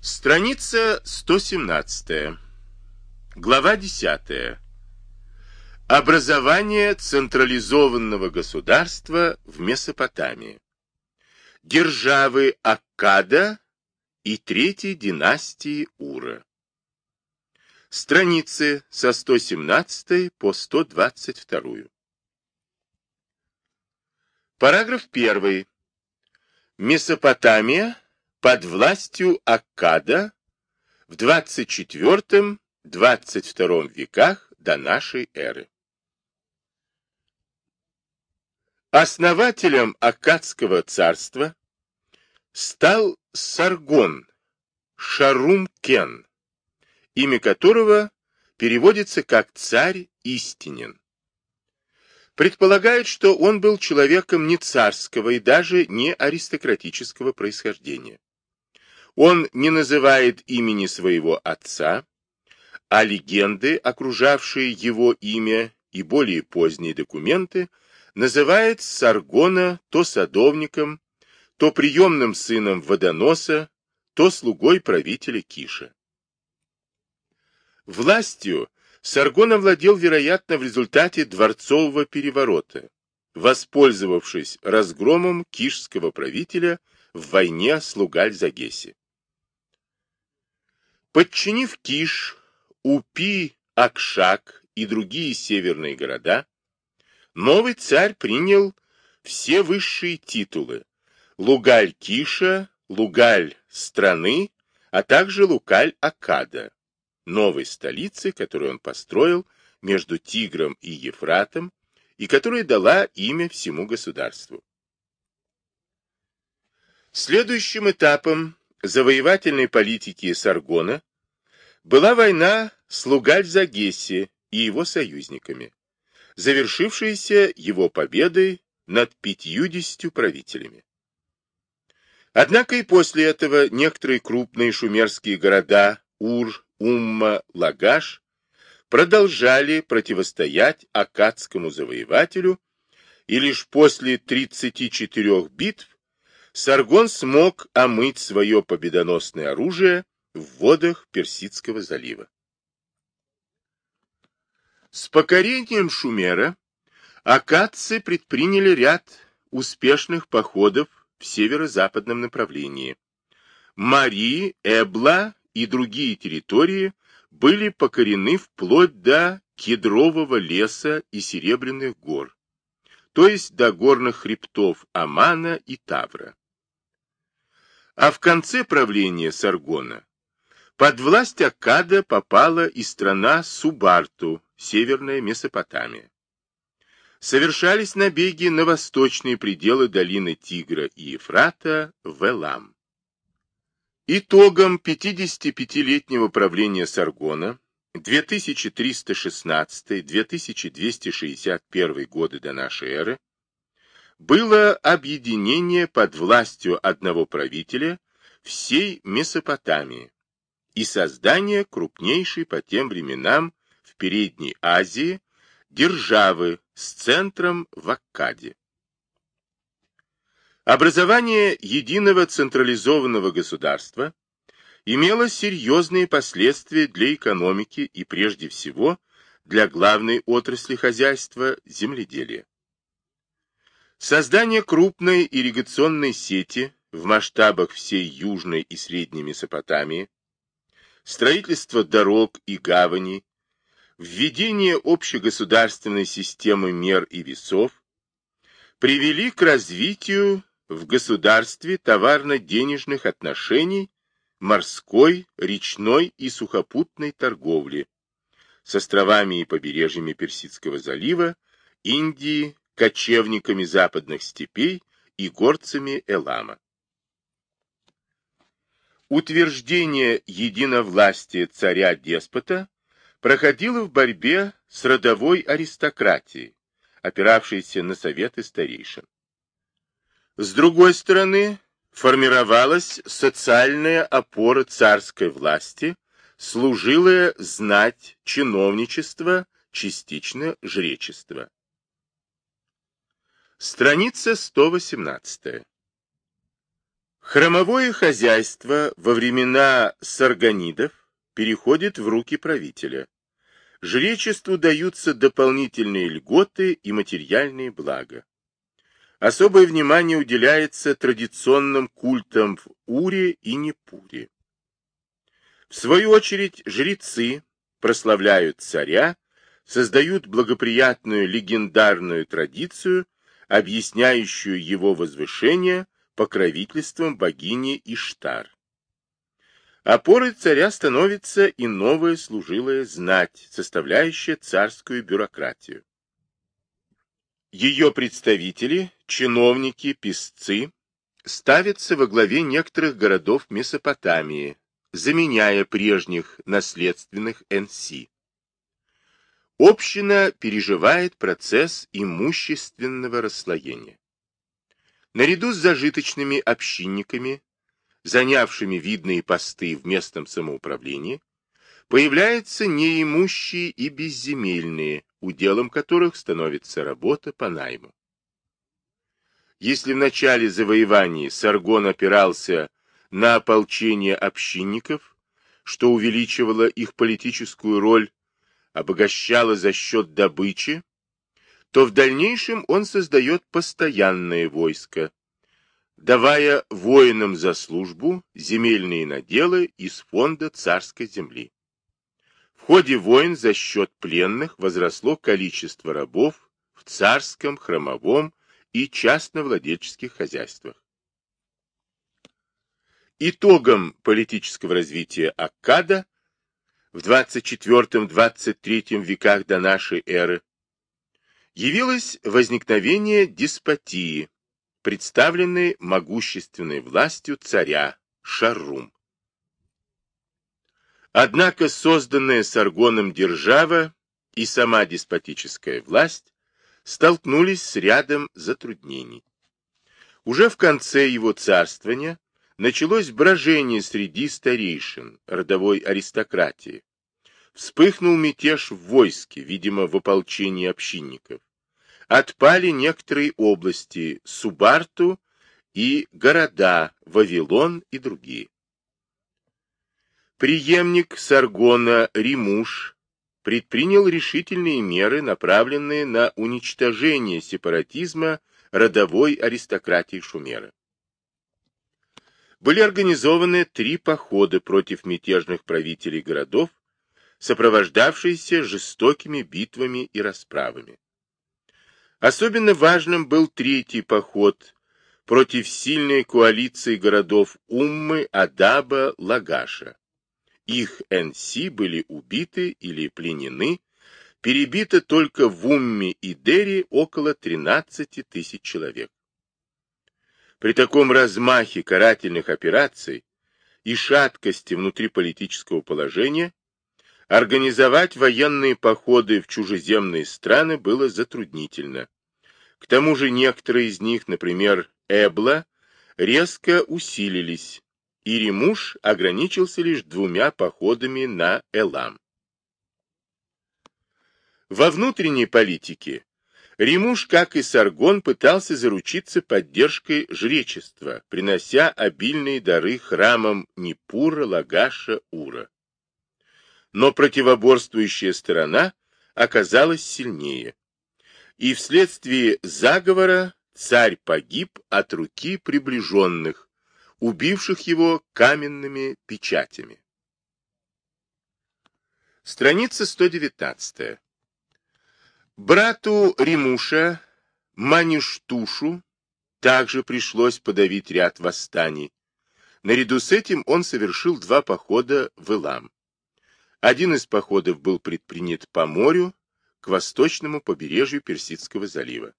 Страница 117. Глава 10. Образование централизованного государства в Месопотамии. Державы Аккада и Третьей династии Ура. Страницы со 117 по 122. Параграф 1. Месопотамия под властью Аккада в 24-22 веках до нашей эры. Основателем Аккадского царства стал Саргон Шарум-Кен, имя которого переводится как «царь истинен». Предполагают, что он был человеком не царского и даже не аристократического происхождения. Он не называет имени своего отца, а легенды, окружавшие его имя и более поздние документы, называет Саргона то садовником, то приемным сыном водоноса, то слугой правителя Киша. Властью Саргон овладел, вероятно, в результате дворцового переворота, воспользовавшись разгромом кишского правителя в войне с Лугаль-Загеси. Подчинив Киш, Упи, Акшак и другие северные города, новый царь принял все высшие титулы Лугаль Киша, Лугаль страны, а также Лукаль Акада, новой столицы, которую он построил между Тигром и Ефратом, и которая дала имя всему государству. Следующим этапом завоевательной политики Саргона была война с Лугаль-Загесси и его союзниками, завершившаяся его победой над пятьюдесятью правителями. Однако и после этого некоторые крупные шумерские города Ур, Умма, Лагаш продолжали противостоять акадскому завоевателю, и лишь после 34 битв Саргон смог омыть свое победоносное оружие в водах Персидского залива. С покорением Шумера акадцы предприняли ряд успешных походов в северо-западном направлении. Мари, Эбла и другие территории были покорены вплоть до кедрового леса и серебряных гор, то есть до горных хребтов Амана и Тавра. А в конце правления Саргона под власть Акада попала и страна Субарту, северная Месопотамия. Совершались набеги на восточные пределы долины Тигра и Ефрата в Элам. Итогом 55-летнего правления Саргона 2316-2261 годы до нашей эры было объединение под властью одного правителя всей Месопотамии и создание крупнейшей по тем временам в Передней Азии державы с центром в Аккаде. Образование единого централизованного государства имело серьезные последствия для экономики и прежде всего для главной отрасли хозяйства – земледелия. Создание крупной ирригационной сети в масштабах всей Южной и Средней Месопотамии, строительство дорог и гаваней, введение общегосударственной системы мер и весов привели к развитию в государстве товарно-денежных отношений, морской, речной и сухопутной торговли с островами и побережьями Персидского залива, Индии, кочевниками западных степей и горцами Элама. Утверждение единовластия царя-деспота проходило в борьбе с родовой аристократией, опиравшейся на советы старейшин. С другой стороны, формировалась социальная опора царской власти, служилая знать, чиновничество, частично жречество. Страница 118. Хромовое хозяйство во времена сарганидов переходит в руки правителя. Жречеству даются дополнительные льготы и материальные блага. Особое внимание уделяется традиционным культам в Уре и Непуре. В свою очередь жрецы прославляют царя, создают благоприятную легендарную традицию, объясняющую его возвышение покровительством богини Иштар. Опорой царя становится и новая служилая знать, составляющая царскую бюрократию. Ее представители, чиновники, писцы, ставятся во главе некоторых городов Месопотамии, заменяя прежних наследственных НС. Община переживает процесс имущественного расслоения. Наряду с зажиточными общинниками, занявшими видные посты в местном самоуправлении, появляются неимущие и безземельные, уделом которых становится работа по найму. Если в начале завоеваний Саргон опирался на ополчение общинников, что увеличивало их политическую роль, обогащало за счет добычи, то в дальнейшем он создает постоянное войско, давая воинам за службу земельные наделы из фонда царской земли. В ходе войн за счет пленных возросло количество рабов в царском, храмовом и частновладельческих хозяйствах. Итогом политического развития Аккада в 24-23 веках до нашей эры явилось возникновение деспотии, представленной могущественной властью царя Шаррум. Однако созданная Саргоном держава и сама деспотическая власть столкнулись с рядом затруднений. Уже в конце его царствования началось брожение среди старейшин родовой аристократии. Вспыхнул мятеж в войске, видимо, в ополчении общинников. Отпали некоторые области, Субарту и города, Вавилон и другие. Приемник Саргона Римуш предпринял решительные меры, направленные на уничтожение сепаратизма родовой аристократии Шумера. Были организованы три похода против мятежных правителей городов, сопровождавшиеся жестокими битвами и расправами. Особенно важным был третий поход против сильной коалиции городов Уммы, Адаба, Лагаша. Их НС были убиты или пленены, перебито только в Умме и Дери около 13 тысяч человек. При таком размахе карательных операций и шаткости внутриполитического положения организовать военные походы в чужеземные страны было затруднительно. К тому же некоторые из них, например, Эбла, резко усилились, и Римуш ограничился лишь двумя походами на Элам. Во внутренней политике Римуш, как и Саргон, пытался заручиться поддержкой жречества, принося обильные дары храмам Непура, Лагаша, Ура. Но противоборствующая сторона оказалась сильнее, и вследствие заговора царь погиб от руки приближенных, убивших его каменными печатями. Страница 119. Брату Римуша, Маништушу, также пришлось подавить ряд восстаний. Наряду с этим он совершил два похода в Илам. Один из походов был предпринят по морю, к восточному побережью Персидского залива.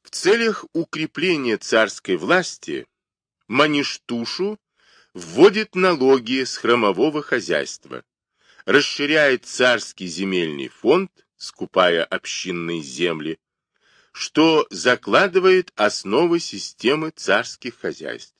В целях укрепления царской власти Маништушу вводит налоги с храмового хозяйства, расширяет царский земельный фонд, скупая общинные земли, что закладывает основы системы царских хозяйств.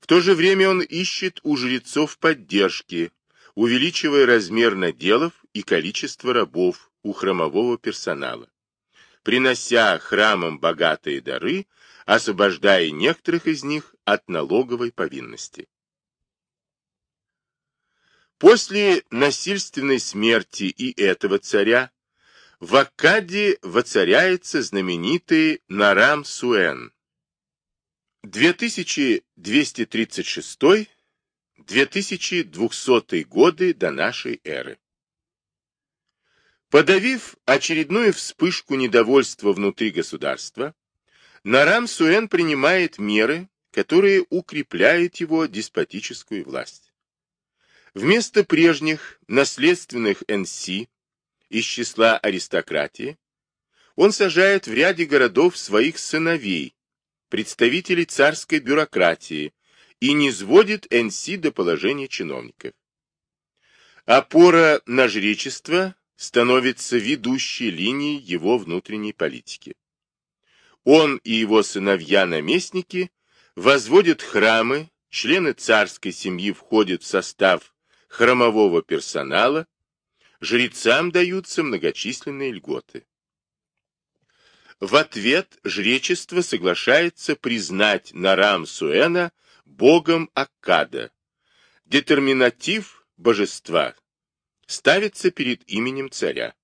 В то же время он ищет у жрецов поддержки, увеличивая размер наделов и количество рабов у храмового персонала. принося храмам богатые дары, освобождая некоторых из них от налоговой повинности. После насильственной смерти и этого царя в Аккаде воцаряется знаменитый Нарам Суэн. 2236-2200 годы до нашей эры. Подавив очередную вспышку недовольства внутри государства, Нарам Суэн принимает меры, которые укрепляют его деспотическую власть. Вместо прежних наследственных НС из числа аристократии, он сажает в ряде городов своих сыновей, представителей царской бюрократии, и не сводит НС до положения чиновников. Опора на жречество становится ведущей линией его внутренней политики. Он и его сыновья-наместники возводят храмы, члены царской семьи входят в состав храмового персонала, жрецам даются многочисленные льготы. В ответ жречество соглашается признать Нарам Суэна богом Аккада. Детерминатив божества ставится перед именем царя.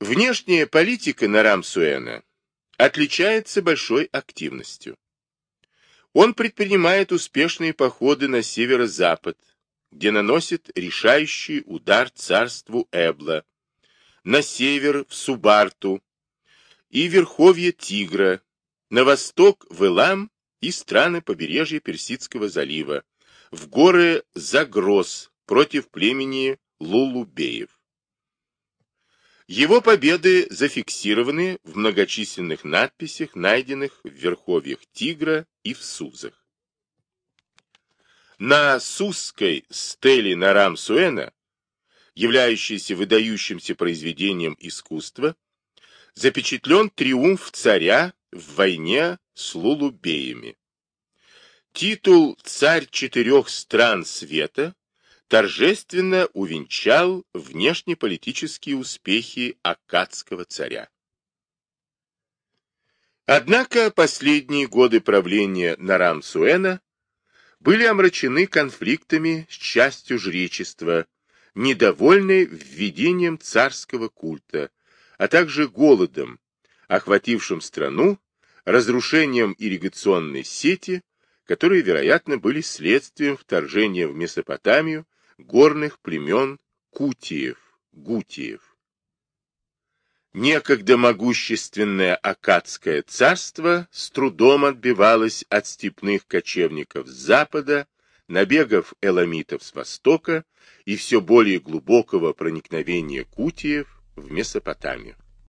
Внешняя политика Нарам Суэна отличается большой активностью. Он предпринимает успешные походы на северо-запад, где наносит решающий удар царству Эбла, на север в Субарту и верховье Тигра, на восток в Илам и страны побережья Персидского залива, в горы Загроз против племени Лулубеев. Его победы зафиксированы в многочисленных надписях, найденных в верховьях Тигра и в Сузах. На Сузской стеле Нарам Суэна, являющейся выдающимся произведением искусства, запечатлен триумф царя в войне с лулубеями. Титул «Царь четырех стран света» торжественно увенчал внешнеполитические успехи аккадского царя. Однако последние годы правления Нарам-Суэна были омрачены конфликтами с частью жречества, недовольной введением царского культа, а также голодом, охватившим страну, разрушением ирригационной сети, которые, вероятно, были следствием вторжения в Месопотамию горных племен Кутиев, Гутиев. Некогда могущественное Акадское царство с трудом отбивалось от степных кочевников с запада, набегов эламитов с востока и все более глубокого проникновения кутиев в Месопотамию.